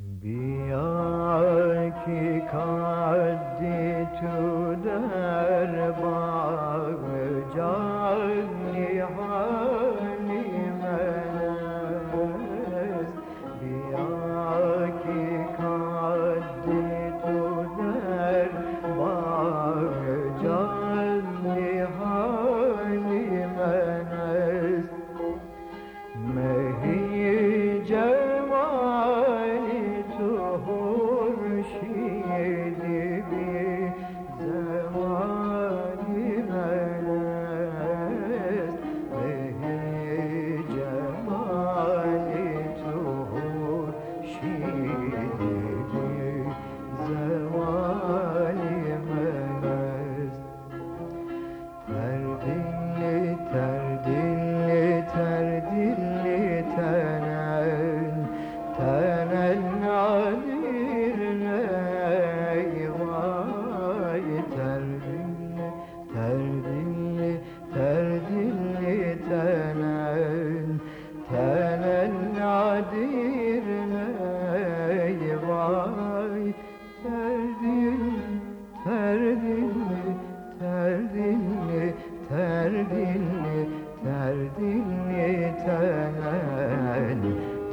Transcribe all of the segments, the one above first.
Bir ki kan dilli ter dilli telen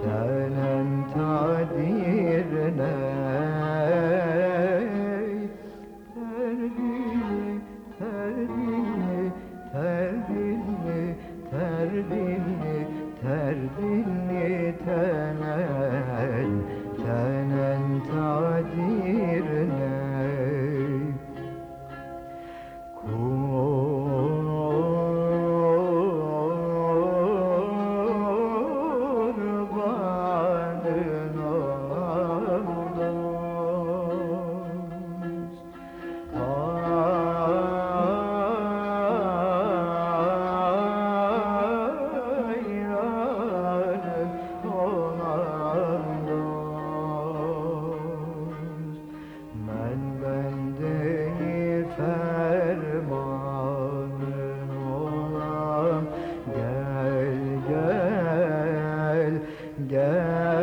telen tadirne ter dilli ter dilli ter dilli ter dilli ter dilli telen telen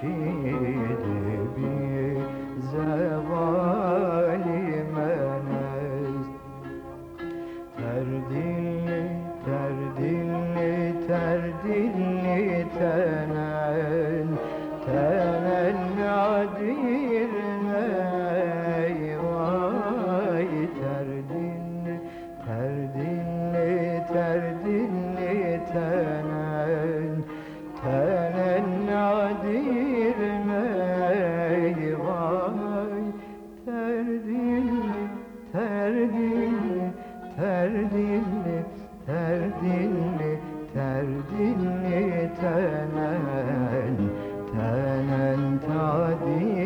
çile bize vali menez. Terdilli, terdilli, terdilli, terdilli ter dilli ter dilli ter dilli tenen tenen tadil.